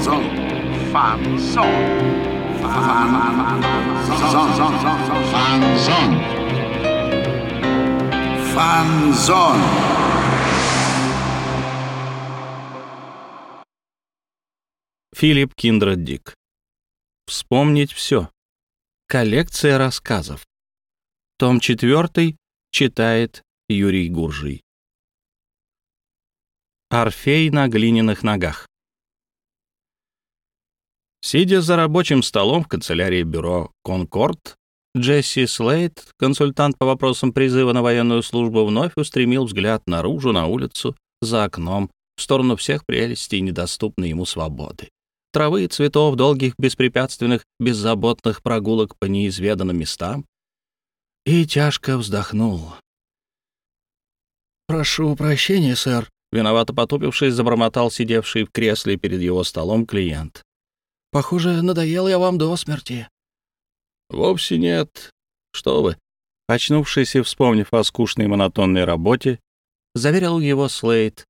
Фанзон. Фанзон. Фанзон. Фанзон. Фанзон. Филипп Киндред Дик. Вспомнить все. Коллекция рассказов. Том 4 читает Юрий Гуржий. Орфей на глиняных ногах. Сидя за рабочим столом в канцелярии бюро «Конкорд», Джесси Слейд, консультант по вопросам призыва на военную службу, вновь устремил взгляд наружу, на улицу, за окном, в сторону всех прелестей недоступной ему свободы. Травы и цветов, долгих, беспрепятственных, беззаботных прогулок по неизведанным местам. И тяжко вздохнул. «Прошу прощения, сэр», — виновато потупившись, забормотал сидевший в кресле перед его столом клиент. «Похоже, надоел я вам до смерти». «Вовсе нет. Что вы?» Очнувшись и вспомнив о скучной монотонной работе, заверил его Слейд.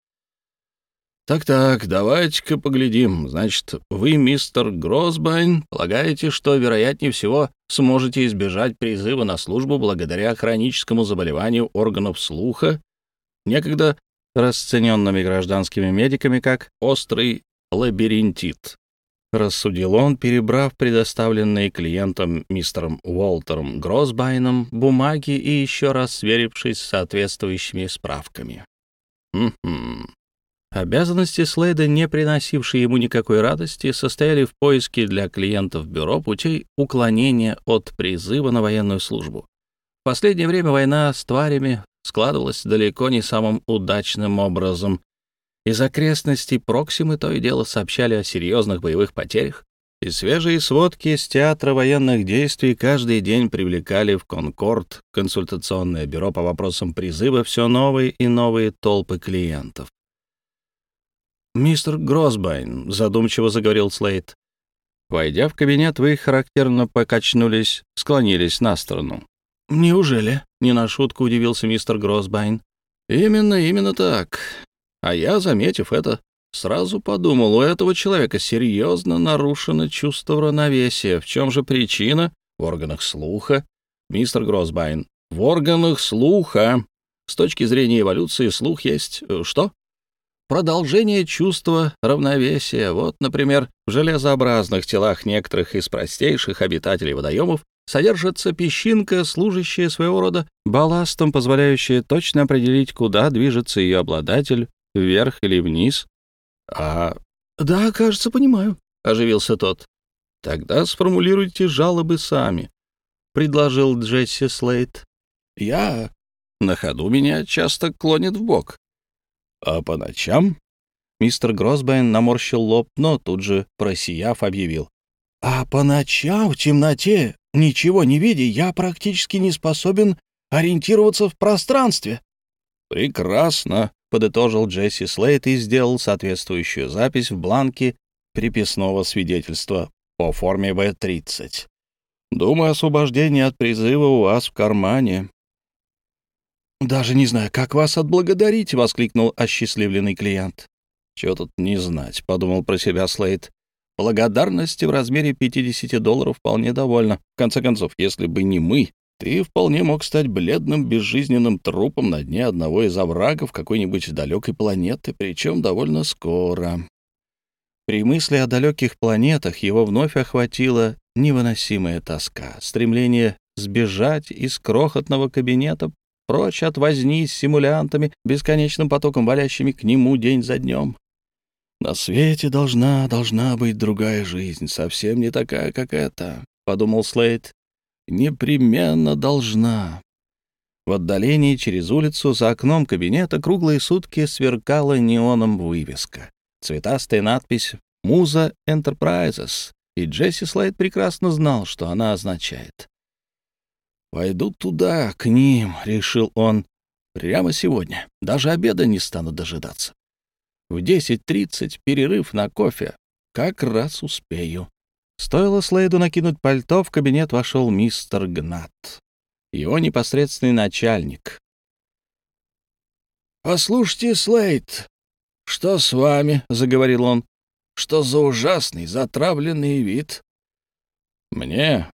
«Так-так, давайте-ка поглядим. Значит, вы, мистер Гросбайн, полагаете, что, вероятнее всего, сможете избежать призыва на службу благодаря хроническому заболеванию органов слуха, некогда расцененными гражданскими медиками как острый лабиринтит. — рассудил он, перебрав предоставленные клиентом мистером Уолтером Гросбайном бумаги и еще раз сверившись с соответствующими справками. «Угу». Обязанности Слейда, не приносившие ему никакой радости, состояли в поиске для клиентов бюро путей уклонения от призыва на военную службу. В последнее время война с тварями складывалась далеко не самым удачным образом, из окрестностей Проксимы то и дело сообщали о серьезных боевых потерях, и свежие сводки с театра военных действий каждый день привлекали в Конкорд, консультационное бюро по вопросам призыва, все новые и новые толпы клиентов. «Мистер Гросбайн», — задумчиво заговорил Слейд. Войдя в кабинет, вы характерно покачнулись, склонились на сторону. «Неужели?» — не на шутку удивился мистер Гросбайн. «Именно, именно так. А я, заметив это, сразу подумал, у этого человека серьезно нарушено чувство равновесия. В чем же причина? В органах слуха. Мистер Гросбайн, в органах слуха. С точки зрения эволюции слух есть э, что? Продолжение чувства равновесия. Вот, например, в железообразных телах некоторых из простейших обитателей водоемов содержится песчинка, служащая своего рода балластом, позволяющая точно определить, куда движется ее обладатель вверх или вниз? А... Да, кажется, понимаю, — оживился тот. Тогда сформулируйте жалобы сами, — предложил Джесси Слейт. Я... На ходу меня часто клонит в бок. А по ночам... Мистер Гросбайн наморщил лоб, но тут же, просияв, объявил. «А по ночам в темноте, ничего не видя, я практически не способен ориентироваться в пространстве». «Прекрасно», — подытожил Джесси Слейт и сделал соответствующую запись в бланке приписного свидетельства по форме В-30. «Думаю, освобождение от призыва у вас в кармане». «Даже не знаю, как вас отблагодарить», — воскликнул осчастливленный клиент. «Чего тут не знать», — подумал про себя Слейт. «Благодарности в размере 50 долларов вполне довольно. В конце концов, если бы не мы, ты вполне мог стать бледным, безжизненным трупом на дне одного из оврагов какой-нибудь далекой планеты, причем довольно скоро. При мысли о далеких планетах его вновь охватила невыносимая тоска, стремление сбежать из крохотного кабинета, прочь от возни с симулянтами, бесконечным потоком валящими к нему день за днем. «На свете должна, должна быть другая жизнь, совсем не такая, как эта», — подумал Слейд непременно должна. В отдалении через улицу за окном кабинета круглые сутки сверкала неоном вывеска. Цветастая надпись «Муза Enterprises», и Джесси Слайд прекрасно знал, что она означает. «Пойду туда, к ним», — решил он, — «прямо сегодня. Даже обеда не стану дожидаться. В 10.30 перерыв на кофе. Как раз успею». Стоило Слейду накинуть пальто, в кабинет вошел мистер Гнат, его непосредственный начальник. «Послушайте, Слейд, что с вами?» — заговорил он. Что за ужасный затравленный вид?» «Мне?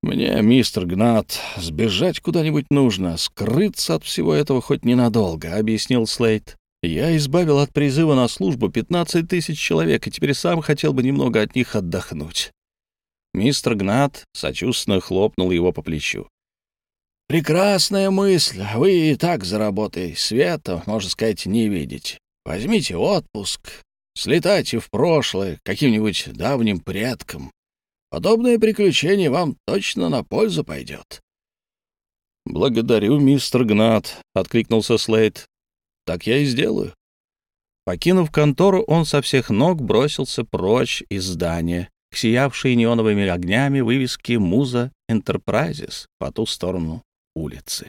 Мне, мистер Гнат, сбежать куда-нибудь нужно, скрыться от всего этого хоть ненадолго», — объяснил Слейд. «Я избавил от призыва на службу 15 тысяч человек, и теперь сам хотел бы немного от них отдохнуть». Мистер Гнат сочувственно хлопнул его по плечу. «Прекрасная мысль. Вы и так за работой света, можно сказать, не видите. Возьмите отпуск, слетайте в прошлое каким-нибудь давним предкам. Подобное приключение вам точно на пользу пойдет». «Благодарю, мистер Гнат», — откликнулся Слейд. «Так я и сделаю». Покинув контору, он со всех ног бросился прочь из здания, к сиявшей неоновыми огнями вывеске «Муза Энтерпрайзес» по ту сторону улицы.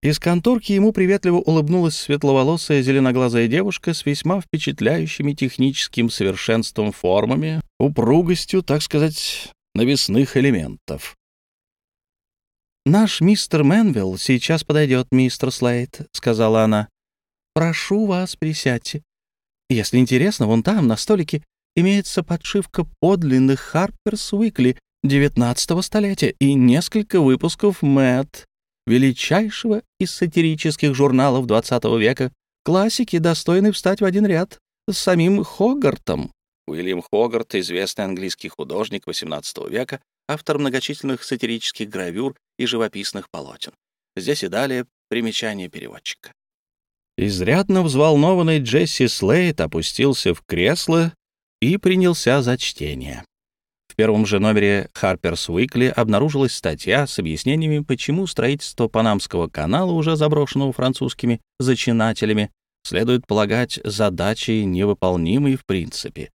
Из конторки ему приветливо улыбнулась светловолосая зеленоглазая девушка с весьма впечатляющими техническим совершенством формами, упругостью, так сказать, навесных элементов. «Наш мистер Мэнвилл сейчас подойдет, мистер Слейд», — сказала она. «Прошу вас, присядьте. Если интересно, вон там, на столике, имеется подшивка подлинных Харперс Уикли XIX столетия и несколько выпусков Мэтт, величайшего из сатирических журналов XX века, классики, достойны встать в один ряд с самим Хогартом. Уильям Хогарт — известный английский художник XVIII века, автор многочисленных сатирических гравюр и живописных полотен. Здесь и далее примечание переводчика. Изрядно взволнованный Джесси Слейт опустился в кресло и принялся за чтение первом же номере Harper's Weekly обнаружилась статья с объяснениями, почему строительство Панамского канала, уже заброшенного французскими зачинателями, следует полагать задачей невыполнимой в принципе.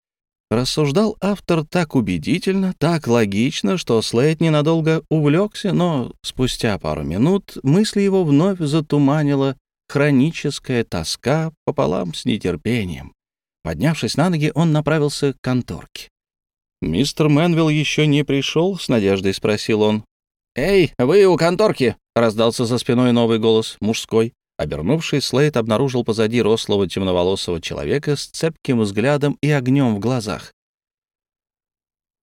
Рассуждал автор так убедительно, так логично, что Слейд ненадолго увлекся, но спустя пару минут мысли его вновь затуманила хроническая тоска пополам с нетерпением. Поднявшись на ноги, он направился к конторке. «Мистер Мэнвилл еще не пришел?» — с надеждой спросил он. «Эй, вы у конторки!» — раздался за спиной новый голос, мужской. Обернувшись, Слейд обнаружил позади рослого темноволосого человека с цепким взглядом и огнем в глазах.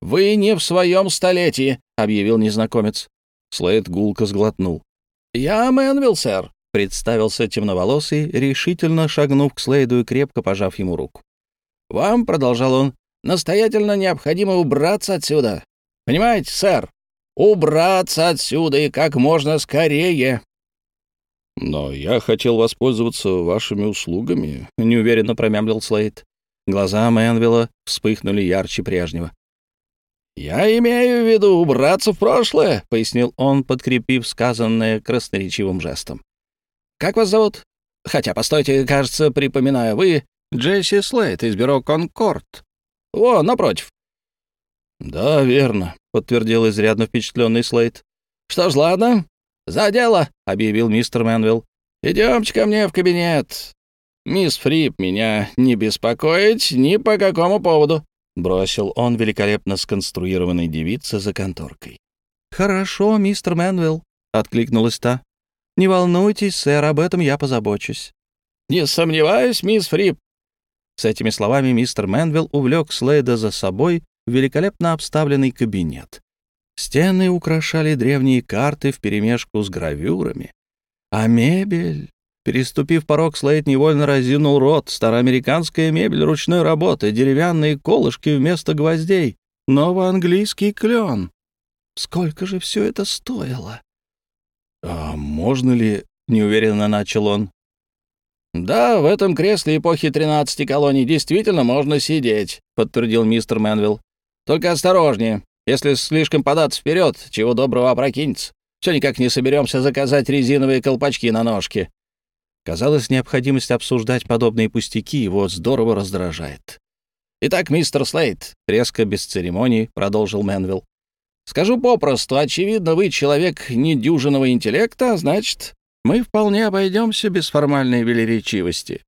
«Вы не в своем столетии», — объявил незнакомец. Слейд гулко сглотнул. «Я Мэнвилл, сэр», — представился темноволосый, решительно шагнув к Слейду и крепко пожав ему руку. «Вам», — продолжал он, Настоятельно необходимо убраться отсюда. Понимаете, сэр? Убраться отсюда и как можно скорее. Но я хотел воспользоваться вашими услугами, неуверенно промямлил Слейд. Глаза Мэнвилла вспыхнули ярче прежнего. «Я имею в виду убраться в прошлое», — пояснил он, подкрепив сказанное красноречивым жестом. «Как вас зовут? Хотя, постойте, кажется, припоминаю, вы Джесси Слейд из бюро «Конкорд». О, напротив». «Да, верно», — подтвердил изрядно впечатленный Слейд. «Что ж, ладно, за дело», — объявил мистер Мэнвилл. «Идемте ко мне в кабинет. Мисс Фрип меня не беспокоить ни по какому поводу», — бросил он великолепно сконструированной девице за конторкой. «Хорошо, мистер Мэнвилл», — откликнулась та. «Не волнуйтесь, сэр, об этом я позабочусь». «Не сомневаюсь, мисс Фрип», с этими словами мистер Мэнвилл увлек Слейда за собой в великолепно обставленный кабинет. Стены украшали древние карты вперемешку с гравюрами. А мебель... Переступив порог, Слейд невольно разинул рот. Староамериканская мебель ручной работы, деревянные колышки вместо гвоздей, новоанглийский клен. Сколько же все это стоило? «А можно ли...» — неуверенно начал он. «Да, в этом кресле эпохи 13 колоний действительно можно сидеть», — подтвердил мистер Мэнвилл. «Только осторожнее. Если слишком податься вперед, чего доброго опрокинется. Все никак не соберемся заказать резиновые колпачки на ножке». Казалось, необходимость обсуждать подобные пустяки его здорово раздражает. «Итак, мистер Слейт», — резко, без церемоний, продолжил Мэнвилл. «Скажу попросту, очевидно, вы человек недюжинного интеллекта, а значит, мы вполне обойдемся без формальной велеречивости».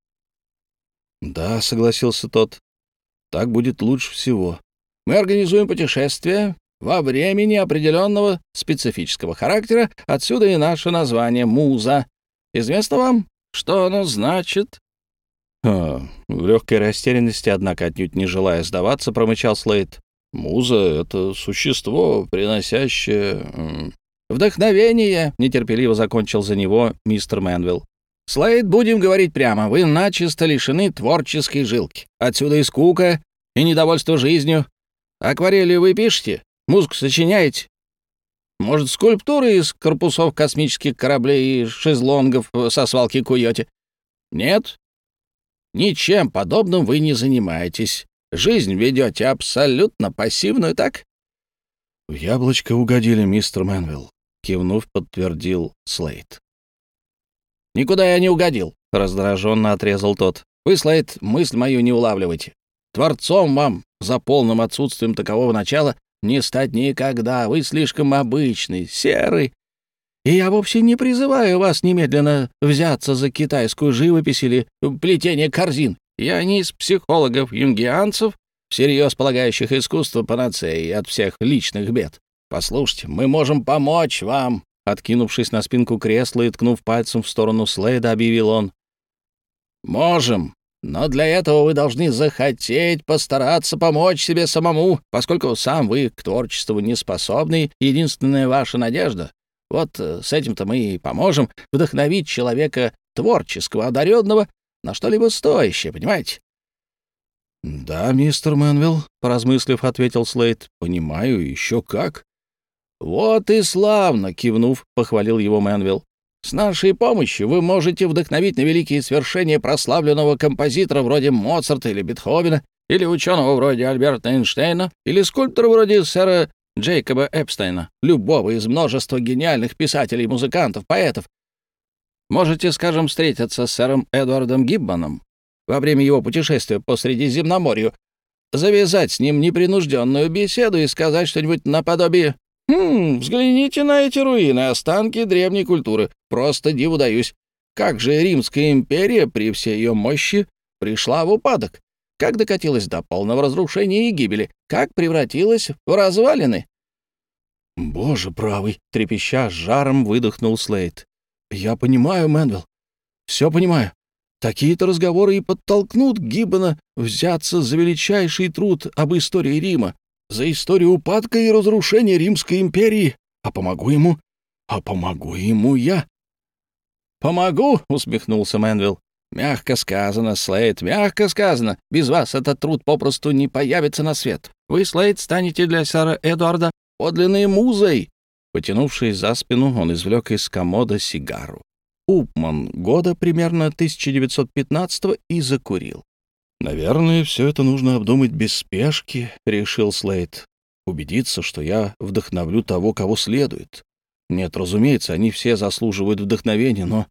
«Да», — согласился тот, — «так будет лучше всего. Мы организуем путешествие во времени определенного специфического характера, отсюда и наше название «Муза». Известно вам, что оно значит?» А, в легкой растерянности, однако отнюдь не желая сдаваться, промычал Слейд. «Муза — это существо, приносящее...» «Вдохновение!» — нетерпеливо закончил за него мистер Мэнвилл. «Слейд, будем говорить прямо, вы начисто лишены творческой жилки. Отсюда и скука, и недовольство жизнью. Акварели вы пишете? Музыку сочиняете? Может, скульптуры из корпусов космических кораблей и шезлонгов со свалки куете? Нет? Ничем подобным вы не занимаетесь. Жизнь ведете абсолютно пассивную, так? — В яблочко угодили, мистер Мэнвилл, — кивнув, подтвердил Слейд. — Никуда я не угодил, — раздраженно отрезал тот. — Вы, Слейд, мысль мою не улавливаете. Творцом вам, за полным отсутствием такового начала, не стать никогда. Вы слишком обычный, серый, и я вовсе не призываю вас немедленно взяться за китайскую живопись или плетение корзин. Я не из психологов-юнгианцев, всерьез полагающих искусство панацеи от всех личных бед. Послушайте, мы можем помочь вам. Откинувшись на спинку кресла и ткнув пальцем в сторону Слейда, объявил он. «Можем, но для этого вы должны захотеть постараться помочь себе самому, поскольку сам вы к творчеству не способны, единственная ваша надежда вот э, с этим-то мы и поможем вдохновить человека творческого, одаренного на что-либо стоящее, понимаете? — Да, мистер Мэнвилл, — поразмыслив, ответил Слейд. — Понимаю, еще как. — Вот и славно, — кивнув, похвалил его Мэнвилл. С нашей помощью вы можете вдохновить на великие свершения прославленного композитора вроде Моцарта или Бетховена, или ученого вроде Альберта Эйнштейна, или скульптора вроде сэра Джейкоба Эпстейна, любого из множества гениальных писателей, музыкантов, поэтов. Можете, скажем, встретиться с сэром Эдвардом Гиббоном во время его путешествия по Средиземноморью, завязать с ним непринужденную беседу и сказать что-нибудь наподобие «Хм, взгляните на эти руины, останки древней культуры. Просто диву даюсь. Как же Римская империя при всей ее мощи пришла в упадок? как докатилась до полного разрушения и гибели, как превратилась в развалины. «Боже правый!» — трепеща с жаром выдохнул Слейд. «Я понимаю, Мэнвилл, все понимаю. Такие-то разговоры и подтолкнут Гиббона взяться за величайший труд об истории Рима, за историю упадка и разрушения Римской империи. А помогу ему, а помогу ему я». «Помогу?» — усмехнулся Мэнвилл. «Мягко сказано, Слейд, мягко сказано. Без вас этот труд попросту не появится на свет. Вы, Слейд, станете для сэра Эдуарда подлинной музой». Потянувшись за спину, он извлек из комода сигару. Упман, года примерно 1915 и закурил. «Наверное, все это нужно обдумать без спешки», — решил Слейд. «Убедиться, что я вдохновлю того, кого следует. Нет, разумеется, они все заслуживают вдохновения, но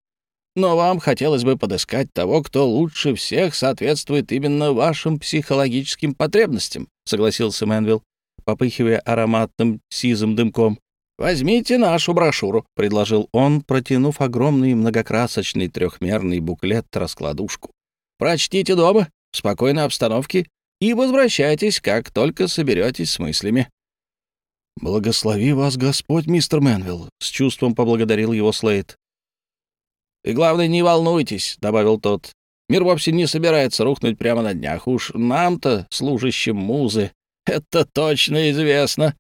но вам хотелось бы подыскать того, кто лучше всех соответствует именно вашим психологическим потребностям», — согласился Мэнвилл, попыхивая ароматным сизым дымком. «Возьмите нашу брошюру», — предложил он, протянув огромный многокрасочный трехмерный буклет-раскладушку. «Прочтите дома, в спокойной обстановке, и возвращайтесь, как только соберетесь с мыслями». «Благослови вас Господь, мистер Мэнвилл», — с чувством поблагодарил его Слейд. «И главное, не волнуйтесь», — добавил тот. «Мир вовсе не собирается рухнуть прямо на днях. Уж нам-то, служащим музы, это точно известно».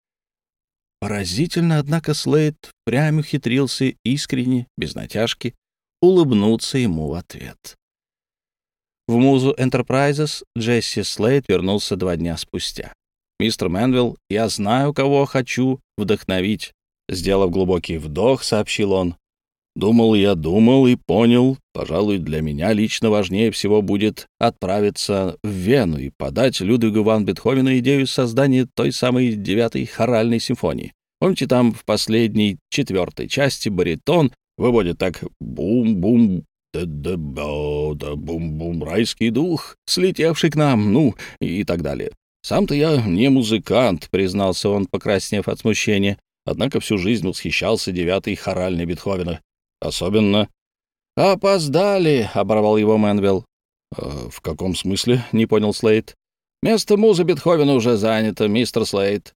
Поразительно, однако, Слейд прям ухитрился искренне, без натяжки, улыбнуться ему в ответ. В музу Enterprises Джесси Слейд вернулся два дня спустя. «Мистер Мэнвилл, я знаю, кого хочу вдохновить». Сделав глубокий вдох, сообщил он. Думал я, думал и понял, пожалуй, для меня лично важнее всего будет отправиться в Вену и подать Людвигу ван Бетховену идею создания той самой девятой хоральной симфонии. Помните, там в последней четвертой части баритон выводит так бум-бум, да-да-ба-да-бум-бум, райский дух, слетевший к нам, ну, и так далее. Сам-то я не музыкант, признался он, покраснев от смущения, однако всю жизнь восхищался девятой хоральной Бетховена Особенно... «Опоздали!» — оборвал его Мэнвилл. «Э, «В каком смысле?» — не понял Слейд. «Место музы Бетховена уже занято, мистер Слейд».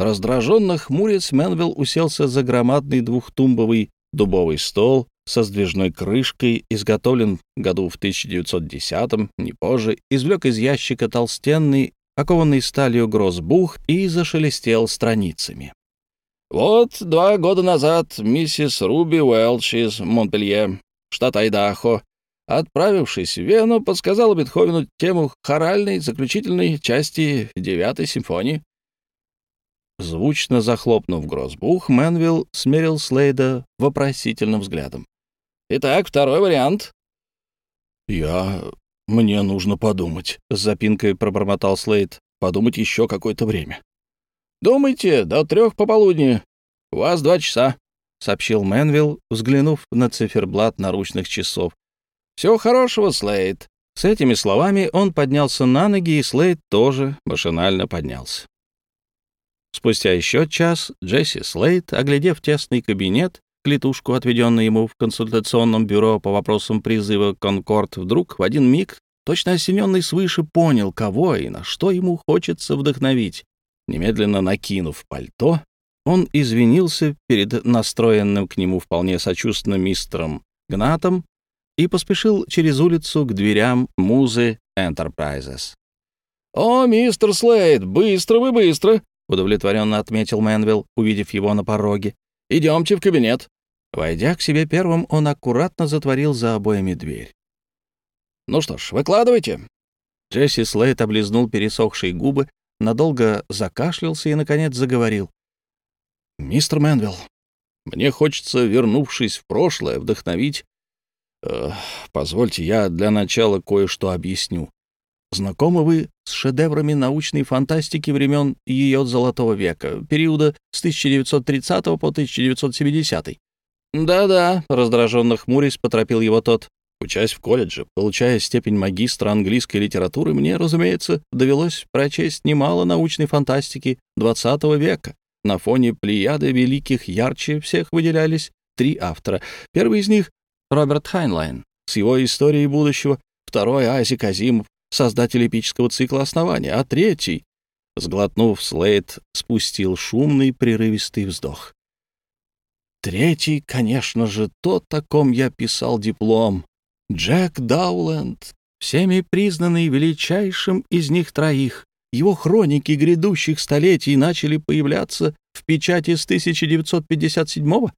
Раздраженно хмурясь, Мэнвилл уселся за громадный двухтумбовый дубовый стол, со сдвижной крышкой, изготовлен году в 1910-м, не позже, извлек из ящика толстенный, окованный сталью гроссбух и зашелестел страницами. Вот два года назад миссис Руби Уэлч из Монпелье, штат Айдахо, отправившись в Вену, подсказала Бетховену тему хоральной заключительной части девятой симфонии. Звучно захлопнув грозбух, Мэнвилл смерил Слейда вопросительным взглядом. «Итак, второй вариант». «Я... мне нужно подумать», — с запинкой пробормотал Слейд. «Подумать еще какое-то время». «Думайте, до трех пополудни. У вас два часа», — сообщил Мэнвилл, взглянув на циферблат наручных часов. «Всего хорошего, Слейд». С этими словами он поднялся на ноги, и Слейд тоже машинально поднялся. Спустя еще час Джесси Слейд, оглядев тесный кабинет, клетушку, отведенную ему в консультационном бюро по вопросам призыва «Конкорд», вдруг в один миг, точно осененный свыше, понял, кого и на что ему хочется вдохновить. Немедленно накинув пальто, он извинился перед настроенным к нему вполне сочувственным мистером Гнатом и поспешил через улицу к дверям музы Enterprises. «О, мистер Слейд, быстро вы, быстро!» — удовлетворенно отметил Мэнвилл, увидев его на пороге. «Идемте в кабинет». Войдя к себе первым, он аккуратно затворил за обоями дверь. «Ну что ж, выкладывайте». Джесси Слейд облизнул пересохшие губы, надолго закашлялся и, наконец, заговорил. «Мистер Мэнвилл, мне хочется, вернувшись в прошлое, вдохновить... Э, позвольте, я для начала кое-что объясню. Знакомы вы с шедеврами научной фантастики времен ее Золотого века, периода с 1930 по 1970? Да-да, раздраженно хмурясь, поторопил его тот. Учась в колледже, получая степень магистра английской литературы, мне, разумеется, довелось прочесть немало научной фантастики XX века. На фоне плеяды великих ярче всех выделялись три автора. Первый из них — Роберт Хайнлайн с его историей будущего, второй — Айзек Азимов создатель эпического цикла основания, а третий, сглотнув, Слейд испустил шумный прерывистый вздох. Третий, конечно же, тот, о ком я писал диплом. Джек Дауленд, всеми признанный величайшим из них троих. Его хроники грядущих столетий начали появляться в печати с 1957-го.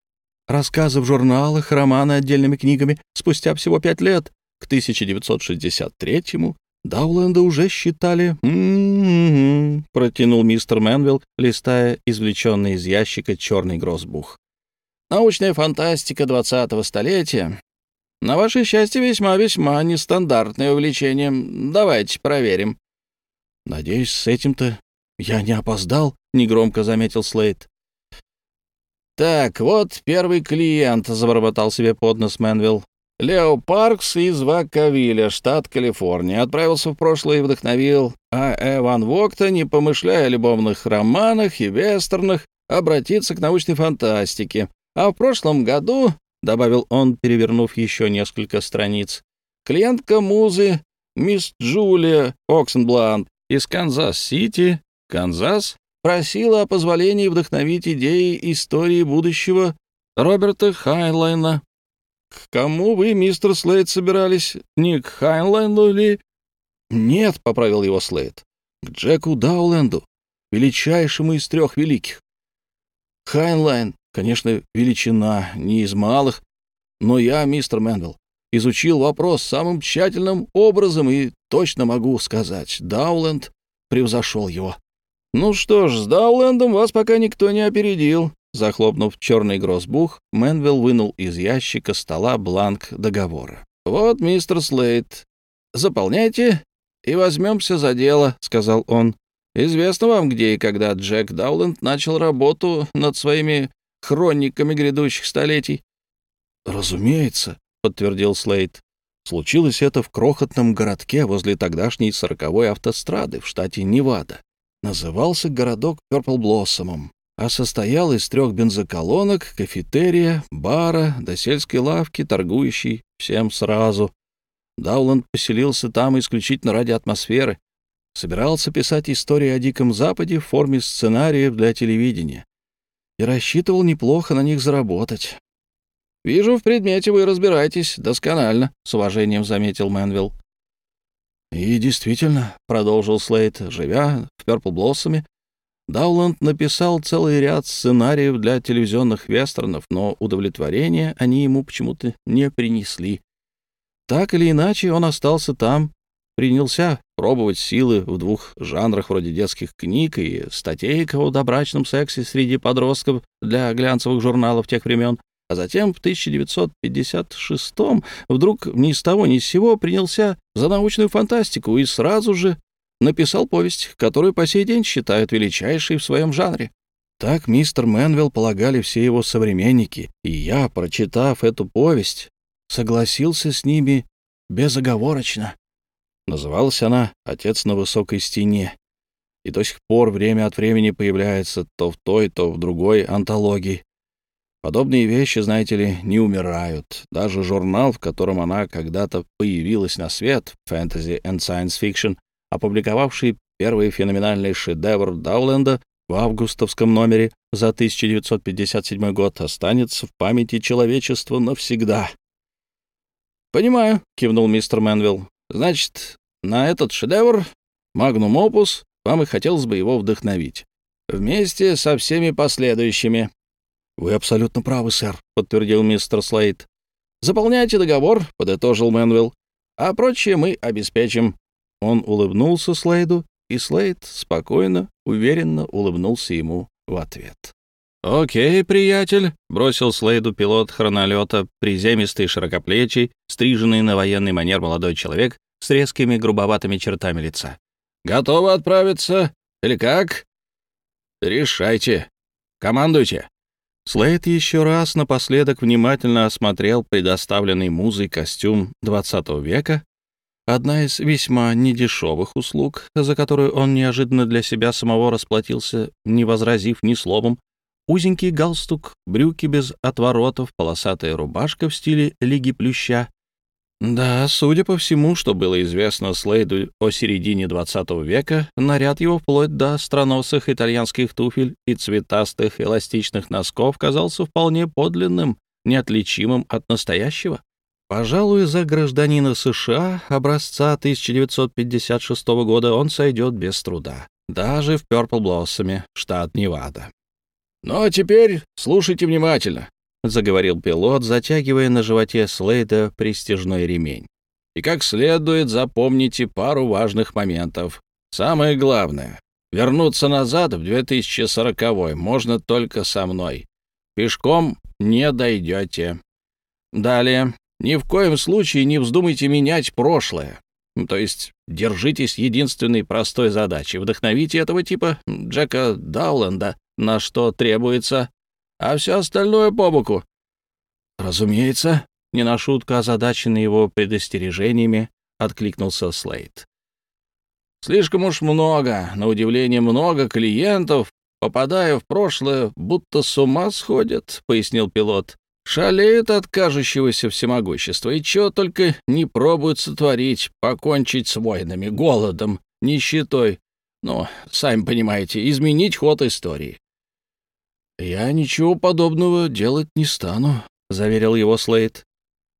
Рассказы в журналах, романы отдельными книгами спустя всего пять лет, к 1963-му, Дауленда уже считали... «М-м-м», протянул мистер Мэнвилл, листая извлеченный из ящика черный грозбух. «Научная фантастика двадцатого столетия. На ваше счастье, весьма-весьма нестандартное увлечение. Давайте проверим». «Надеюсь, с этим-то я не опоздал», — негромко заметил Слейд. «Так, вот первый клиент», — забормотал себе под нос Мэнвилл. Лео Паркс из Вакавиля, штат Калифорния, отправился в прошлое и вдохновил А. Э. Ван Вогта, не помышляя о любовных романах и вестернах, обратиться к научной фантастике. А в прошлом году, — добавил он, перевернув еще несколько страниц, — клиентка музы, мисс Джулия Оксенбланд из Канзас-Сити, Канзас, просила о позволении вдохновить идею истории будущего Роберта Хайнлайна «К кому вы, мистер Слейд, собирались? Не к Хайнлайну ли?» «Нет», — поправил его Слейд, — «к Джеку Дауленду, величайшему из трех великих. Хайнлайн, конечно, величина, не из малых, но я, мистер Мэнвилл, изучил вопрос самым тщательным образом и точно могу сказать, Дауленд превзошел его». «Ну что ж, с Даулендом вас пока никто не опередил», Захлопнув черный гроссбух, Мэнвилл вынул из ящика стола бланк договора. «Вот, мистер Слейд, заполняйте и возьмемся за дело», — сказал он. «Известно вам, где и когда Джек Дауленд начал работу над своими хрониками грядущих столетий?» «Разумеется», — подтвердил Слейд. Случилось это в крохотном городке возле тогдашней сороковой автострады в штате Невада. Назывался городок Пёрпл Блоссомом а состоял из трех бензоколонок, кафетерия, бара до сельской лавки, торгующей всем сразу. Дауланд поселился там исключительно ради атмосферы. Собирался писать истории о Диком Западе в форме сценариев для телевидения и рассчитывал неплохо на них заработать. Вижу, в предмете вы разбираетесь досконально», — с уважением заметил Мэнвилл. «И действительно», — продолжил Слейд, живя в Пёрпл Блоссоме, Дауланд написал целый ряд сценариев для телевизионных вестернов, но удовлетворения они ему почему-то не принесли. Так или иначе, он остался там, принялся пробовать силы в двух жанрах вроде детских книг и статей о добрачном сексе среди подростков для глянцевых журналов тех времен, а затем в 1956 вдруг ни с того ни с сего принялся за научную фантастику и сразу же написал повесть, которую по сей день считают величайшей в своем жанре. Так мистер Мэнвилл полагали все его современники, и я, прочитав эту повесть, согласился с ними безоговорочно. Называлась она «Отец на высокой стене», и до сих пор время от времени появляется то в той, то в другой антологии. Подобные вещи, знаете ли, не умирают. Даже журнал, в котором она когда-то появилась на свет, Fantasy and Science Fiction, опубликовавший первый феноменальный шедевр Дауленда в августовском номере за 1957 год, останется в памяти человечества навсегда. «Понимаю», — кивнул мистер Мэнвилл. «Значит, на этот шедевр, magnum opus, вам и хотелось бы его вдохновить. Вместе со всеми последующими. «Вы абсолютно правы, сэр», — подтвердил мистер Слейд. «Заполняйте договор», — подытожил Мэнвилл. «А прочее мы обеспечим». Он улыбнулся Слейду, и Слейд спокойно, уверенно улыбнулся ему в ответ. «Окей, приятель», — бросил Слейду пилот хронолета, приземистый, широкоплечий, стриженный на военный манер молодой человек с резкими грубоватыми чертами лица. «Готовы отправиться? Или как?» «Решайте. Командуйте». Слейд еще раз напоследок внимательно осмотрел предоставленный музой костюм XX века, одна из весьма недешевых услуг, за которую он неожиданно для себя самого расплатился, не возразив ни словом, узенький галстук, брюки без отворотов, полосатая рубашка в стиле Лиги Плюща, да, судя по всему, что было известно Слейду о середине XX века, наряд его вплоть до остроносых итальянских туфель и цветастых эластичных носков казался вполне подлинным, неотличимым от настоящего. Пожалуй, за гражданина США образца 1956 года он сойдет без труда, даже в Пёрпл Блоссоме, штат Невада. «Ну а теперь слушайте внимательно. — заговорил пилот, затягивая на животе Слейда престижной ремень. «И как следует запомните пару важных моментов. Самое главное — вернуться назад в 2040-й можно только со мной. Пешком не дойдете. Далее. Ни в коем случае не вздумайте менять прошлое. То есть держитесь единственной простой задачи. Вдохновите этого типа Джека Дауланда, на что требуется а все остальное по боку. Разумеется, не на шутку озадаченный его предостережениями, откликнулся Слейд. Слишком уж много, на удивление много клиентов, попадая в прошлое, будто с ума сходят, пояснил пилот. Шалеют от кажущегося всемогущества, и чего только не пробуют сотворить, покончить с войнами, голодом, нищетой. Ну, сами понимаете, изменить ход истории. «Я ничего подобного делать не стану», — заверил его Слейд.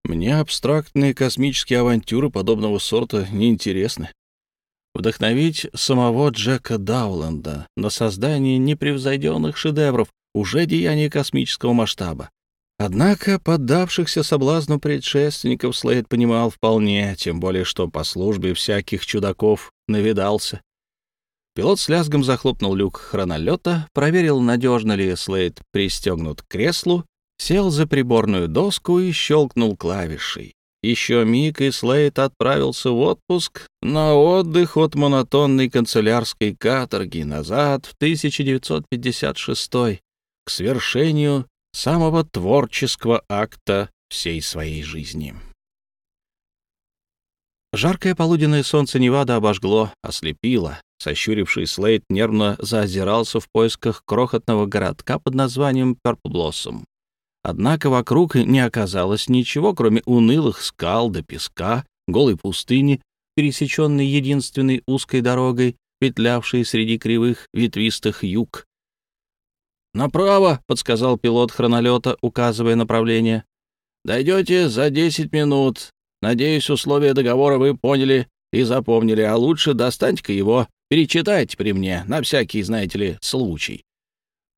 «Мне абстрактные космические авантюры подобного сорта неинтересны. Вдохновить самого Джека Дауленда на создание непревзойденных шедевров уже деяние космического масштаба. Однако поддавшихся соблазну предшественников Слейд понимал вполне, тем более что по службе всяких чудаков навидался. Пилот с лязгом захлопнул люк хронолета, проверил, надежно ли Слейд пристегнут к креслу, сел за приборную доску и щелкнул клавишей. Еще миг, и Слейд отправился в отпуск на отдых от монотонной канцелярской каторги назад в 1956 к свершению самого творческого акта всей своей жизни. Жаркое полуденное солнце Невада обожгло, ослепило. Сощуривший Слейд нервно заозирался в поисках крохотного городка под названием Перплблоссом. Однако вокруг не оказалось ничего, кроме унылых скал до песка, голой пустыни, пересеченной единственной узкой дорогой, петлявшей среди кривых ветвистых юг. «Направо!» — подсказал пилот хронолета, указывая направление. Дойдете за 10 минут. Надеюсь, условия договора вы поняли и запомнили, а лучше достаньте-ка его, перечитайте при мне, на всякий, знаете ли, случай».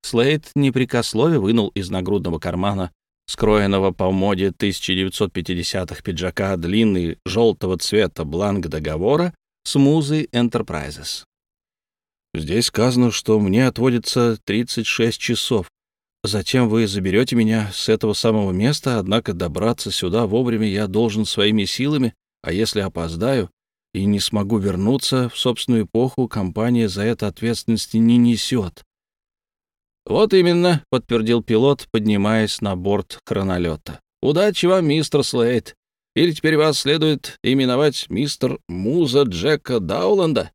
Слейд непрекословие вынул из нагрудного кармана скроенного по моде 1950-х пиджака длинный желтого цвета бланк договора с музой Enterprises. «Здесь сказано, что мне отводится 36 часов. Затем вы заберете меня с этого самого места, однако добраться сюда вовремя я должен своими силами, а если опоздаю и не смогу вернуться в собственную эпоху, компания за это ответственности не несет. «Вот именно», — подтвердил пилот, поднимаясь на борт хронолета. «Удачи вам, мистер Слейд. Или теперь вас следует именовать мистер Муза Джека Дауланда?»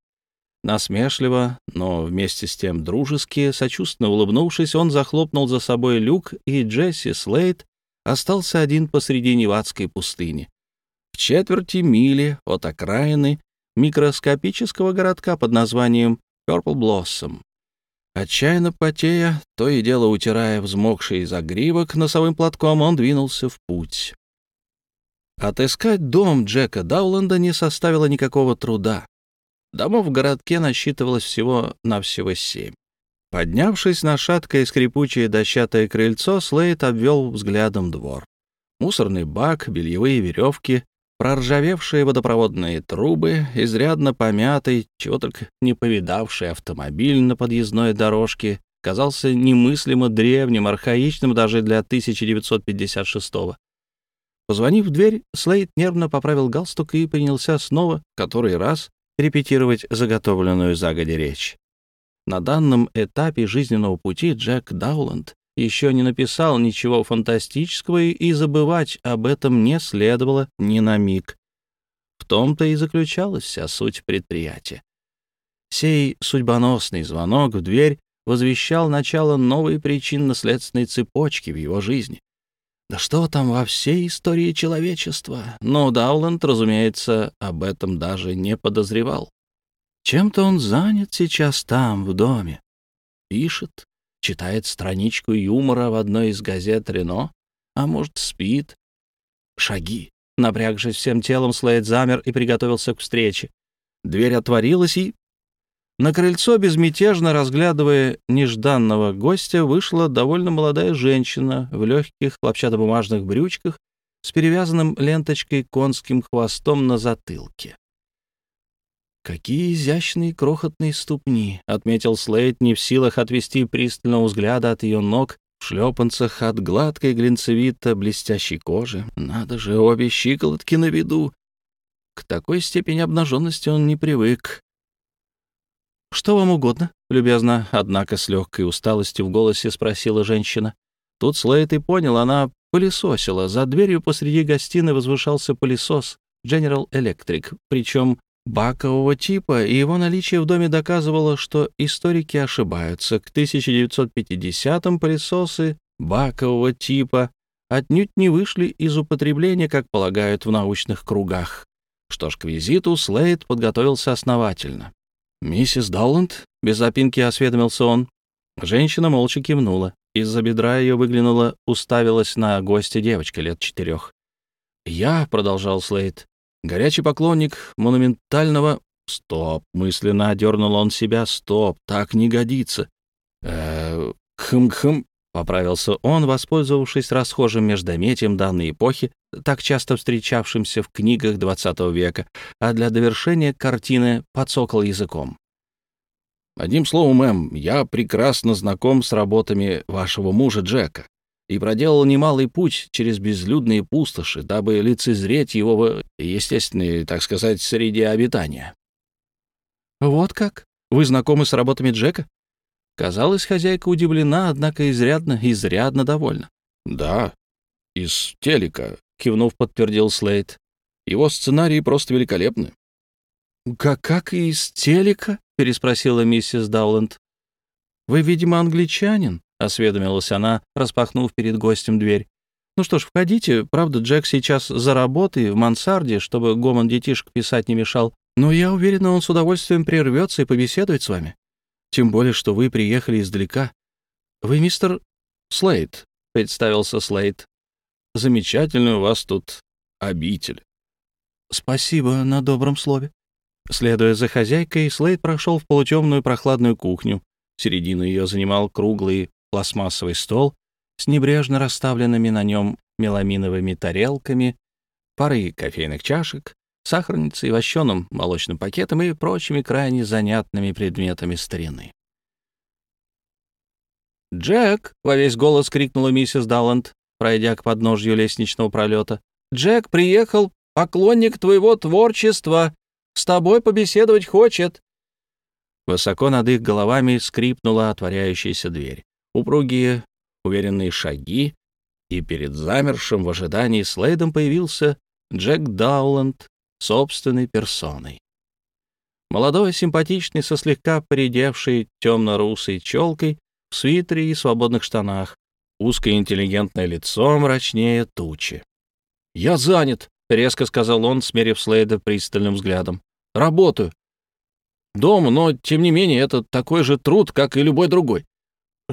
Насмешливо, но вместе с тем дружески, сочувственно улыбнувшись, он захлопнул за собой люк, и Джесси Слейд остался один посреди Невадской пустыни. В четверти мили от окраины микроскопического городка под названием Purple Blossom. Отчаянно потея, то и дело утирая взмокший загривок носовым платком, он двинулся в путь. Отыскать дом Джека Дауланда не составило никакого труда. Домов в городке насчитывалось всего-навсего семь. Поднявшись на шаткое скрипучее дощатое крыльцо, Слейд обвел взглядом двор. Мусорный бак, бельевые веревки, проржавевшие водопроводные трубы, изрядно помятый, чего только не повидавший автомобиль на подъездной дорожке, казался немыслимо древним, архаичным даже для 1956-го. Позвонив в дверь, Слейд нервно поправил галстук и принялся снова, который раз, репетировать заготовленную загоди речь. На данном этапе жизненного пути Джек Дауланд еще не написал ничего фантастического, и забывать об этом не следовало ни на миг. В том-то и заключалась вся суть предприятия. Сей судьбоносный звонок в дверь возвещал начало новой причинно-следственной цепочки в его жизни. Да что там во всей истории человечества? Но Дауланд, разумеется, об этом даже не подозревал. Чем-то он занят сейчас там, в доме. Пишет, читает страничку юмора в одной из газет «Рено», а может, спит. Шаги. Напрягшись всем телом, Слейд замер и приготовился к встрече. Дверь отворилась, и... На крыльцо, безмятежно разглядывая нежданного гостя, вышла довольно молодая женщина в легких хлопчатобумажных брючках с перевязанным ленточкой конским хвостом на затылке. «Какие изящные крохотные ступни!» — отметил Слейд, не в силах отвести пристального взгляда от ее ног в шлепанцах от гладкой глинцевито блестящей кожи. Надо же, обе щиколотки на виду. К такой степени обнаженности он не привык. «Что вам угодно?» — любезно, однако с легкой усталостью в голосе спросила женщина. Тут Слейд и понял, она пылесосила. За дверью посреди гостиной возвышался пылесос General Electric, причем бакового типа, и его наличие в доме доказывало, что историки ошибаются. К 1950-м пылесосы бакового типа отнюдь не вышли из употребления, как полагают в научных кругах. Что ж, к визиту Слейд подготовился основательно. «Миссис Далланд?» — без запинки осведомился он. Женщина молча кивнула. Из-за бедра ее выглянула, уставилась на гостя девочка лет четырех. «Я», — продолжал Слейд, Горячий поклонник монументального... Стоп, мысленно одернул он себя. Стоп, так не годится. Э, хм-хм, поправился он, воспользовавшись расхожим междометием данной эпохи, так часто встречавшимся в книгах XX века, а для довершения картины подсокал языком. Одним словом, мэм, я прекрасно знаком с работами вашего мужа Джека и проделал немалый путь через безлюдные пустоши, дабы лицезреть его в естественной, так сказать, среде обитания. «Вот как? Вы знакомы с работами Джека?» Казалось, хозяйка удивлена, однако изрядно, изрядно довольна. «Да, из телека», — кивнув, подтвердил Слейд. «Его сценарии просто великолепны». «Как, как из телека?» — переспросила миссис Дауланд. «Вы, видимо, англичанин?» — осведомилась она, распахнув перед гостем дверь. «Ну что ж, входите. Правда, Джек сейчас за работой в мансарде, чтобы гомон детишек писать не мешал. Но я уверена, он с удовольствием прервется и побеседует с вами. Тем более, что вы приехали издалека. Вы мистер Слейд», — представился Слейд. замечательная у вас тут обитель. Спасибо на добром слове. Следуя за хозяйкой, Слейд прошел в полутемную прохладную кухню. Середину ее занимал круглый пластмассовый стол с небрежно расставленными на нем меламиновыми тарелками, парой кофейных чашек, сахарницей, вощеным молочным пакетом и прочими крайне занятными предметами старины. «Джек!» — во весь голос крикнула миссис Далланд, пройдя к подножью лестничного пролета. «Джек приехал, поклонник твоего творчества, с тобой побеседовать хочет». Высоко над их головами скрипнула отворяющаяся дверь. Упругие, уверенные шаги, и перед замершим в ожидании Слейдом появился Джек Дауланд собственной персоной. Молодой, симпатичный, со слегка поредевшей темно-русой челкой, в свитере и свободных штанах, узкое интеллигентное лицо мрачнее тучи. «Я занят», — резко сказал он, смерив Слейда пристальным взглядом. «Работаю. Дома, но, тем не менее, это такой же труд, как и любой другой.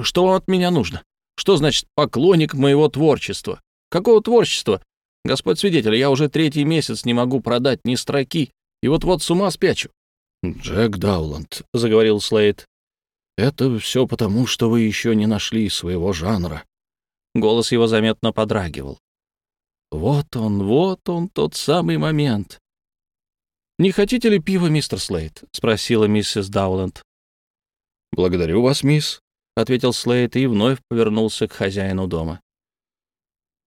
Что вам от меня нужно? Что значит поклонник моего творчества? Какого творчества? Господь свидетель, я уже третий месяц не могу продать ни строки, и вот-вот с ума спячу. «Джек Дауланд», — заговорил Слейд, — «это все потому, что вы еще не нашли своего жанра». Голос его заметно подрагивал. «Вот он, вот он, тот самый момент». «Не хотите ли пива, мистер Слейд?» — спросила миссис Дауланд. «Благодарю вас, мисс», — ответил Слейд и вновь повернулся к хозяину дома.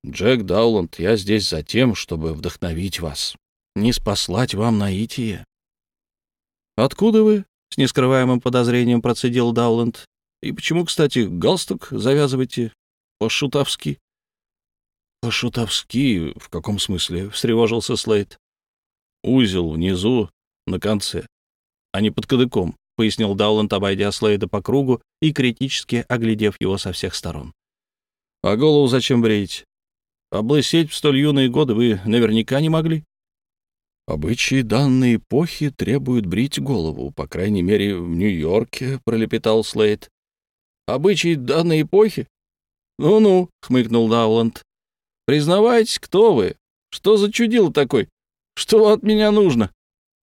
«Джек Дауланд, я здесь за тем, чтобы вдохновить вас, не спаслать вам наитие». «Откуда вы?» — с нескрываемым подозрением процедил Дауланд. «И почему, кстати, галстук завязываете по-шутовски?» «По-шутовски? В каком смысле?» — встревожился Слейд. «Узел внизу, на конце, а не под кадыком», — пояснил Дауланд, обойдя Слейда по кругу и критически оглядев его со всех сторон. «А голову зачем бреете? Облысеть в столь юные годы вы наверняка не могли». «Обычаи данной эпохи требуют брить голову, по крайней мере, в Нью-Йорке», — пролепетал Слейд. «Обычаи данной эпохи? Ну-ну», — хмыкнул Дауланд. «Признавайтесь, кто вы? Что за чудил такой? Что от меня нужно?»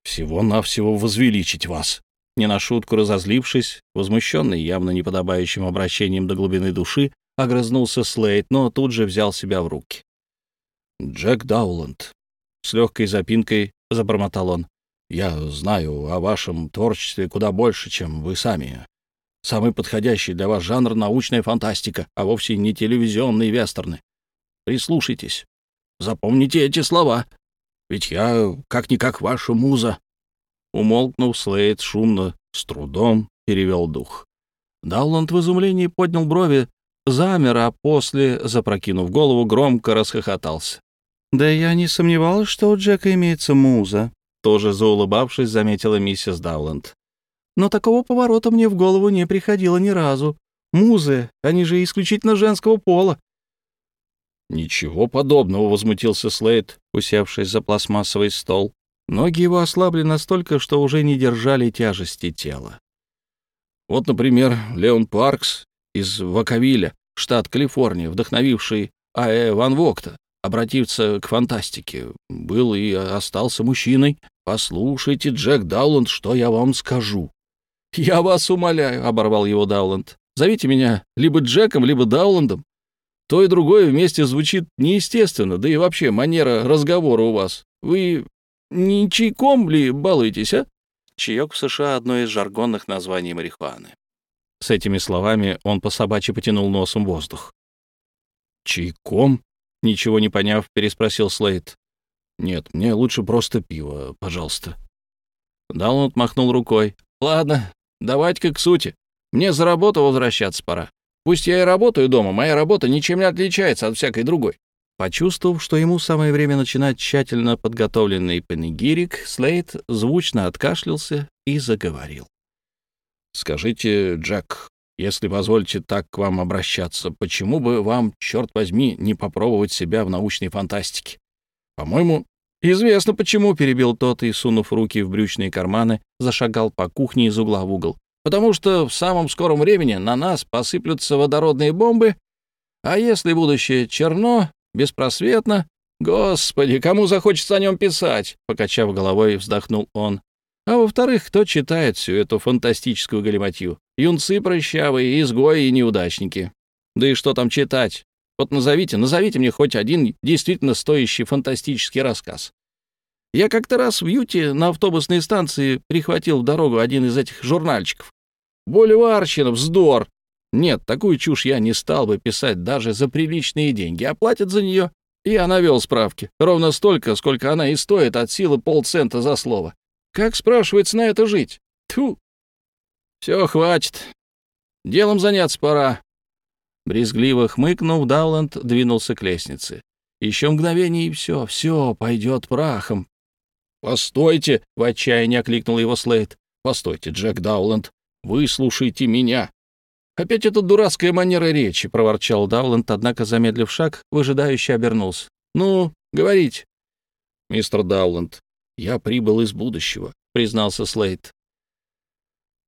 «Всего-навсего возвеличить вас», не на шутку разозлившись, возмущенный явно неподобающим обращением до глубины души, огрызнулся Слейд, но тут же взял себя в руки. «Джек Дауланд, с легкой запинкой забормотал он. «Я знаю о вашем творчестве куда больше, чем вы сами. Самый подходящий для вас жанр — научная фантастика, а вовсе не телевизионные вестерны. Прислушайтесь. Запомните эти слова. Ведь я как-никак ваша муза». Умолкнув, Слейд шумно, с трудом перевел дух. Дауланд в изумлении поднял брови, замер, а после, запрокинув голову, громко расхохотался. «Да я не сомневалась, что у Джека имеется муза», — тоже заулыбавшись, заметила миссис Дауланд. «Но такого поворота мне в голову не приходило ни разу. Музы, они же исключительно женского пола». «Ничего подобного», — возмутился Слейд, усевшись за пластмассовый стол. Ноги его ослабли настолько, что уже не держали тяжести тела. Вот, например, Леон Паркс из Ваковиля, штат Калифорния, вдохновивший А.Э. Ван Вокта обратиться к фантастике. Был и остался мужчиной. Послушайте, Джек Дауланд, что я вам скажу. «Я вас умоляю», — оборвал его Дауланд. «Зовите меня либо Джеком, либо Дауландом. То и другое вместе звучит неестественно, да и вообще манера разговора у вас. Вы не чайком ли балуетесь, а?» Чаек в США — одно из жаргонных названий марихуаны. С этими словами он по собачьи потянул носом воздух. «Чайком?» Ничего не поняв, переспросил Слейд. «Нет, мне лучше просто пиво, пожалуйста». Даунт махнул рукой. «Ладно, давайте-ка к сути. Мне за работу возвращаться пора. Пусть я и работаю дома, моя работа ничем не отличается от всякой другой». Почувствовав, что ему самое время начинать тщательно подготовленный панигирик, Слейд звучно откашлялся и заговорил. «Скажите, Джек, если позволите так к вам обращаться, почему бы вам, черт возьми, не попробовать себя в научной фантастике? По-моему, известно почему, — перебил тот и, сунув руки в брючные карманы, зашагал по кухне из угла в угол. Потому что в самом скором времени на нас посыплются водородные бомбы, а если будущее черно, беспросветно. Господи, кому захочется о нем писать?» — покачав головой, вздохнул он. «А во-вторых, кто читает всю эту фантастическую галиматью? Юнцы прыщавые, изгои и неудачники. Да и что там читать? Вот назовите, назовите мне хоть один действительно стоящий фантастический рассказ. Я как-то раз в Юте на автобусной станции прихватил в дорогу один из этих журнальчиков. Бульварщина, вздор. Нет, такую чушь я не стал бы писать даже за приличные деньги, а платят за нее. Я навел справки. Ровно столько, сколько она и стоит от силы полцента за слово. Как, спрашивается, на это жить? Тьфу. Все, хватит. Делом заняться пора. Брезгливо хмыкнув, Дауланд двинулся к лестнице. Еще мгновение, и все, все пойдет прахом. «Постойте!» — в отчаянии окликнул его Слейд. «Постойте, Джек Дауланд, выслушайте меня!» «Опять эта дурацкая манера речи!» — проворчал Дауланд, однако, замедлив шаг, выжидающе обернулся. «Ну, говорить. «Мистер Дауланд, я прибыл из будущего», — признался Слейд.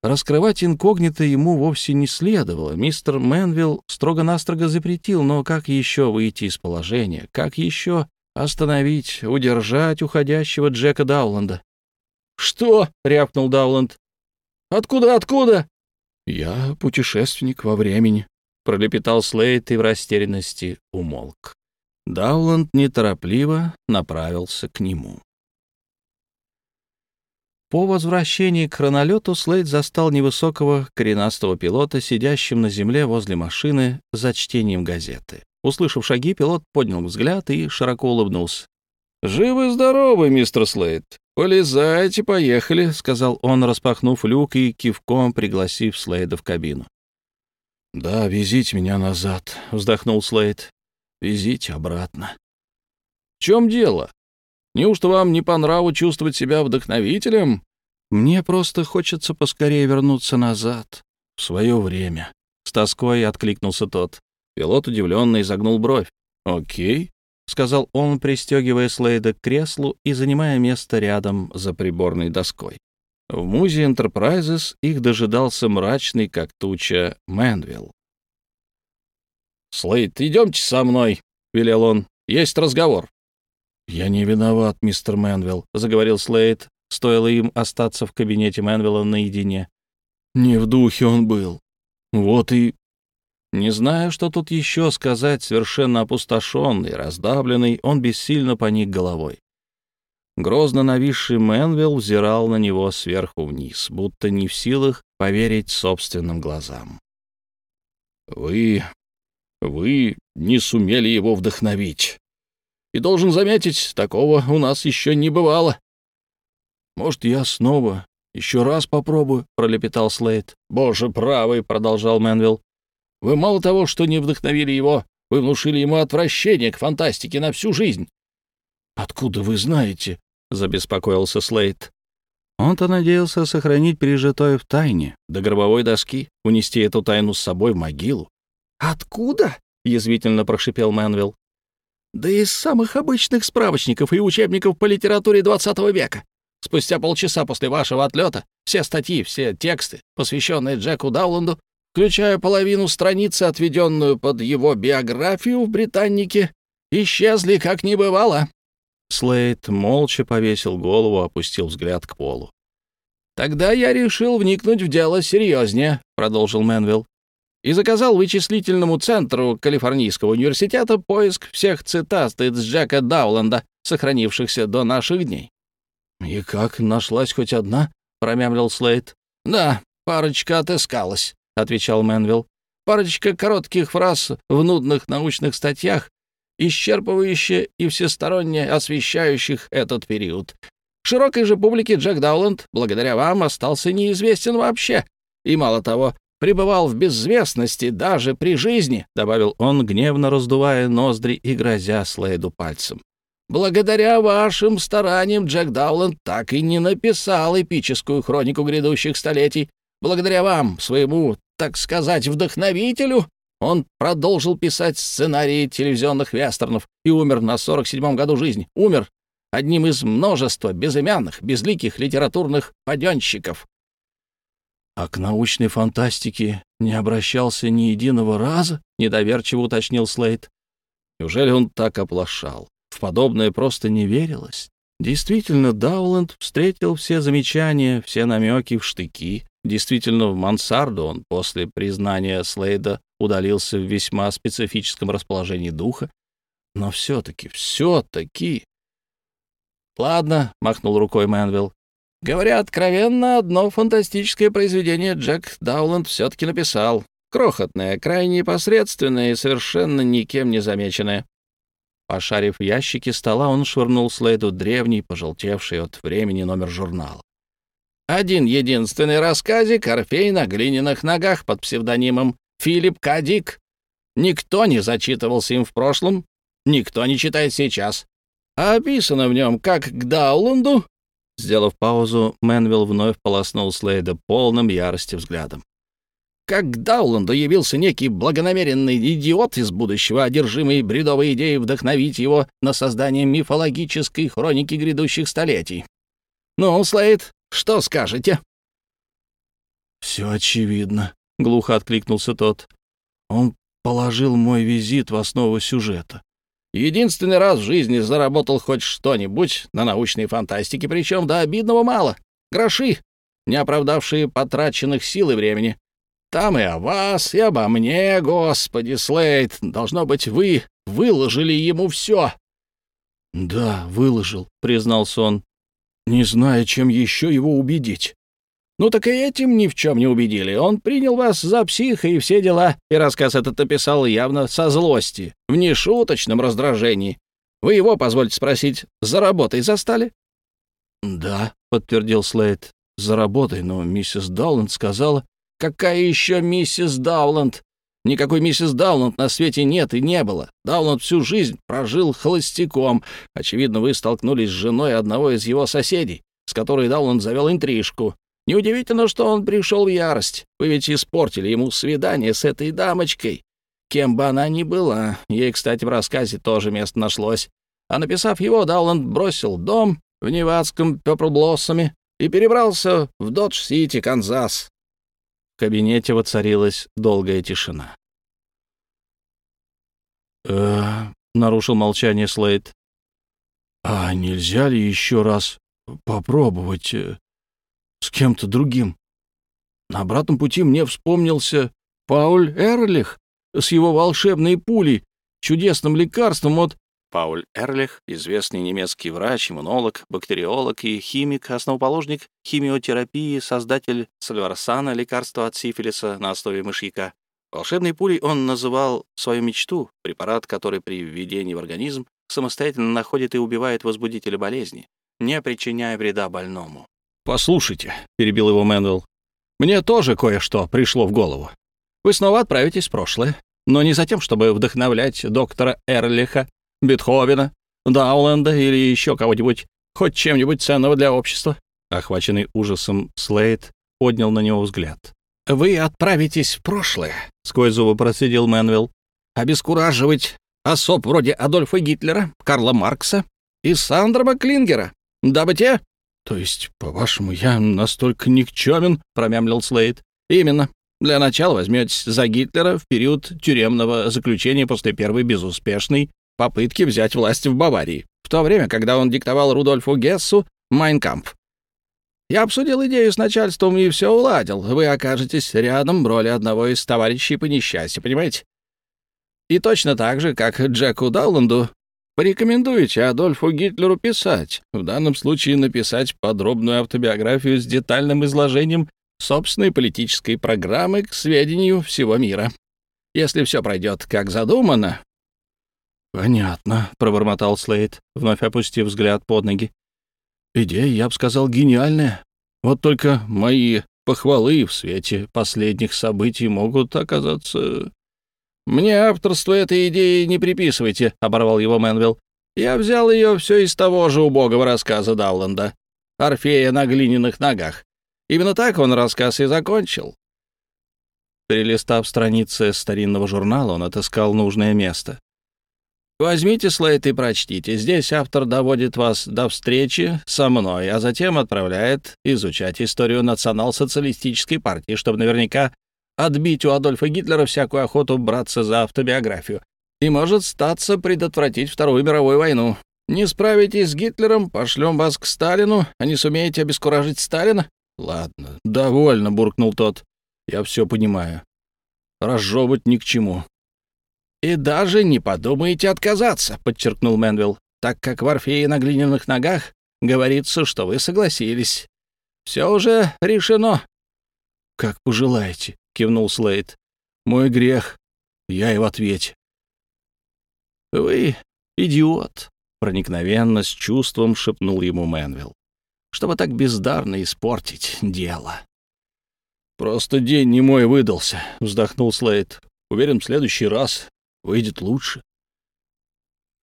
Раскрывать инкогнито ему вовсе не следовало. Мистер Мэнвилл строго-настрого запретил, но как еще выйти из положения? Как еще остановить, удержать уходящего Джека Дауланда? «Что?» — рявкнул Дауланд. «Откуда, откуда?» «Я путешественник во времени», — пролепетал Слейд и в растерянности умолк. Дауланд неторопливо направился к нему. По возвращении к хронолету Слейд застал невысокого коренастого пилота, сидящим на земле возле машины за чтением газеты. Услышав шаги, пилот поднял взгляд и широко улыбнулся. «Живы-здоровы, мистер Слейд. Полезайте, поехали», — сказал он, распахнув люк и кивком пригласив Слейда в кабину. «Да, везите меня назад», — вздохнул Слейд. «Везите обратно». «В чем дело?» Неужто вам не по нраву чувствовать себя вдохновителем? Мне просто хочется поскорее вернуться назад, в свое время. С тоской откликнулся тот. Пилот удивленно изогнул бровь. «Окей», — сказал он, пристегивая Слейда к креслу и занимая место рядом за приборной доской. В музе Enterprises их дожидался мрачный, как туча, Мэнвилл. «Слейд, идемте со мной», — велел он. «Есть разговор». «Я не виноват, мистер Мэнвилл», — заговорил Слейд, стоило им остаться в кабинете Мэнвилла наедине. «Не в духе он был. Вот и...» Не зная, что тут еще сказать, совершенно опустошенный, раздавленный, он бессильно поник головой. Грозно нависший Мэнвилл взирал на него сверху вниз, будто не в силах поверить собственным глазам. «Вы... вы не сумели его вдохновить», и должен заметить, такого у нас еще не бывало. «Может, я снова еще раз попробую?» — пролепетал Слейд. «Боже правый!» — продолжал Мэнвилл. «Вы мало того, что не вдохновили его, вы внушили ему отвращение к фантастике на всю жизнь». «Откуда вы знаете?» — забеспокоился Слейд. Он-то надеялся сохранить пережитое в тайне, до гробовой доски, унести эту тайну с собой в могилу. «Откуда?» — язвительно прошипел Мэнвилл. Да из самых обычных справочников и учебников по литературе XX века. Спустя полчаса после вашего отлета все статьи, все тексты, посвященные Джеку Дауланду, включая половину страницы, отведенную под его биографию в Британнике, исчезли как не бывало. Слейд молча повесил голову, опустил взгляд к полу. «Тогда я решил вникнуть в дело серьезнее», — продолжил Мэнвилл и заказал вычислительному центру Калифорнийского университета поиск всех цитат из Джека Дауланда, сохранившихся до наших дней. «И как, нашлась хоть одна?» — промямлил Слейд. «Да, парочка отыскалась», — отвечал Мэнвилл. «Парочка коротких фраз в нудных научных статьях, исчерпывающие и всесторонне освещающих этот период. Широкой же публике Джек Дауланд, благодаря вам, остался неизвестен вообще. И мало того, пребывал в безвестности даже при жизни», — добавил он, гневно раздувая ноздри и грозя Слейду пальцем. «Благодаря вашим стараниям Джек Дауланд так и не написал эпическую хронику грядущих столетий. Благодаря вам, своему, так сказать, вдохновителю, он продолжил писать сценарии телевизионных вестернов и умер на 47-м году жизни. Умер одним из множества безымянных, безликих литературных паденщиков. «А к научной фантастике не обращался ни единого раза?» — недоверчиво уточнил Слейд. Неужели он так оплошал? В подобное просто не верилось. Действительно, Дауланд встретил все замечания, все намеки в штыки. Действительно, в мансарду он после признания Слейда удалился в весьма специфическом расположении духа. Но все-таки, все-таки... «Ладно», — махнул рукой Мэнвилл. «Говоря откровенно, одно фантастическое произведение Джек Дауланд все-таки написал. Крохотное, крайне посредственное и совершенно никем не замеченное. Пошарив в ящике стола, он швырнул Слейду древний, пожелтевший от времени номер журнала. Один единственный рассказик «Орфей на глиняных ногах» под псевдонимом Филипп Кадик. Никто не зачитывался им в прошлом, никто не читает сейчас. А описано в нем как к Дауланду. Сделав паузу, Мэнвилл вновь полоснул Слейда полным ярости взглядом как к Дауланду явился некий благонамеренный идиот из будущего, одержимый бредовой идеей вдохновить его на создание мифологической хроники грядущих столетий. «Ну, Слейд, что скажете?» «Все очевидно», — глухо откликнулся тот. «Он положил мой визит в основу сюжета. Единственный раз в жизни заработал хоть что-нибудь на научной фантастике, причем до обидного мало. Гроши, не оправдавшие потраченных сил и времени. Там и о вас, и обо мне, господи, Слейд. Должно быть, вы выложили ему все. Да, выложил, признался он, не зная, чем еще его убедить. Ну так и этим ни в чем не убедили. Он принял вас за психа и все дела, и рассказ этот описал явно со злости, в нешуточном раздражении. Вы его, позвольте спросить, за работой застали? Да, подтвердил Слейд, за работой, но миссис Далланд сказала, Какая еще миссис Дауланд? Никакой миссис Дауланд на свете нет и не было. Дауланд всю жизнь прожил холостяком. Очевидно, вы столкнулись с женой одного из его соседей, с которой Дауланд завел интрижку. Неудивительно, что он пришел в ярость. Вы ведь испортили ему свидание с этой дамочкой. Кем бы она ни была, ей, кстати, в рассказе тоже место нашлось. А написав его, Дауланд бросил дом в невадском Пепплблоссоме и перебрался в Додж-Сити, Канзас. В кабинете воцарилась долгая тишина. «Э, — нарушил молчание Слейд. «А нельзя ли еще раз попробовать э, с кем-то другим? На обратном пути мне вспомнился Пауль Эрлих с его волшебной пулей, чудесным лекарством от Пауль Эрлих, известный немецкий врач, иммунолог, бактериолог и химик, основоположник химиотерапии, создатель сальварсана, лекарства от сифилиса на основе мышьяка. Волшебной пулей он называл свою мечту, препарат, который при введении в организм самостоятельно находит и убивает возбудителя болезни, не причиняя вреда больному. «Послушайте», — перебил его Мэнвелл, — «мне тоже кое-что пришло в голову. Вы снова отправитесь в прошлое, но не за тем, чтобы вдохновлять доктора Эрлиха Бетховена, Дауленда или еще кого-нибудь, хоть чем-нибудь ценного для общества?» Охваченный ужасом, Слейд поднял на него взгляд. «Вы отправитесь в прошлое», — сквозь зубы процедил Мэнвилл. «Обескураживать особ вроде Адольфа Гитлера, Карла Маркса и Сандра Клингера, дабы те...» «То есть, по-вашему, я настолько никчемен?» — промямлил Слейд. «Именно. Для начала возьметесь за Гитлера в период тюремного заключения после первой безуспешной попытки взять власть в Баварии, в то время, когда он диктовал Рудольфу Гессу «Майн кампф». Я обсудил идею с начальством и все уладил. Вы окажетесь рядом в роли одного из товарищей по несчастью, понимаете? И точно так же, как Джеку Дауланду, порекомендуете Адольфу Гитлеру писать, в данном случае написать подробную автобиографию с детальным изложением собственной политической программы к сведению всего мира. Если все пройдет как задумано, «Понятно», — пробормотал Слейд, вновь опустив взгляд под ноги. «Идея, я бы сказал, гениальная. Вот только мои похвалы в свете последних событий могут оказаться...» «Мне авторство этой идеи не приписывайте», — оборвал его Мэнвилл. «Я взял ее все из того же убогого рассказа Дауланда. Орфея на глиняных ногах. Именно так он рассказ и закончил». Перелистав страницы старинного журнала, он отыскал нужное место. Возьмите слайд и прочтите. Здесь автор доводит вас до встречи со мной, а затем отправляет изучать историю национал-социалистической партии, чтобы наверняка отбить у Адольфа Гитлера всякую охоту браться за автобиографию. и может статься предотвратить Вторую мировую войну. Не справитесь с Гитлером, пошлем вас к Сталину, а не сумеете обескуражить Сталина? Ладно, довольно, буркнул тот. Я все понимаю. Разжевывать ни к чему. И даже не подумайте отказаться, подчеркнул Мэнвилл, так как в Орфее на глиняных ногах говорится, что вы согласились. Все уже решено. Как пожелаете, кивнул Слейд. Мой грех. Я и в ответе. Вы идиот, проникновенно с чувством шепнул ему Мэнвилл. Чтобы так бездарно испортить дело. Просто день не мой выдался, вздохнул Слейд. Уверен, в следующий раз выйдет лучше.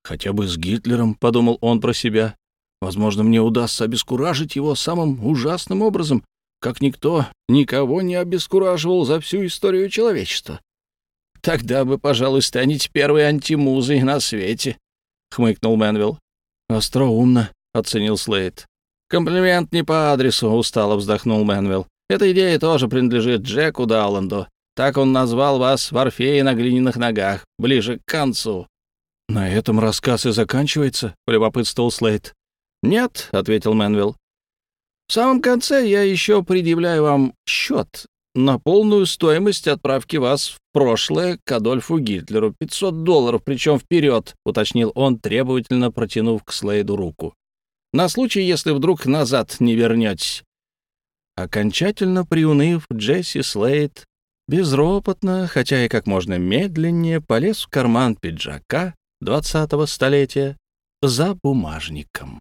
Хотя бы с Гитлером, подумал он про себя. Возможно, мне удастся обескуражить его самым ужасным образом, как никто никого не обескураживал за всю историю человечества. Тогда вы, пожалуй, станете первой антимузой на свете, — хмыкнул Мэнвилл. «Остроумно», — оценил Слейд. «Комплимент не по адресу», — устало вздохнул Мэнвилл. «Эта идея тоже принадлежит Джеку Дауланду. Так он назвал вас в Орфее на глиняных ногах, ближе к концу». «На этом рассказ и заканчивается?» — полюбопытствовал Слейд. «Нет», — ответил Мэнвилл. «В самом конце я еще предъявляю вам счет на полную стоимость отправки вас в прошлое к Адольфу Гитлеру. 500 долларов, причем вперед», — уточнил он, требовательно протянув к Слейду руку. «На случай, если вдруг назад не вернетесь». Окончательно приуныв, Джесси Слейд безропотно, хотя и как можно медленнее, полез в карман пиджака двадцатого столетия за бумажником.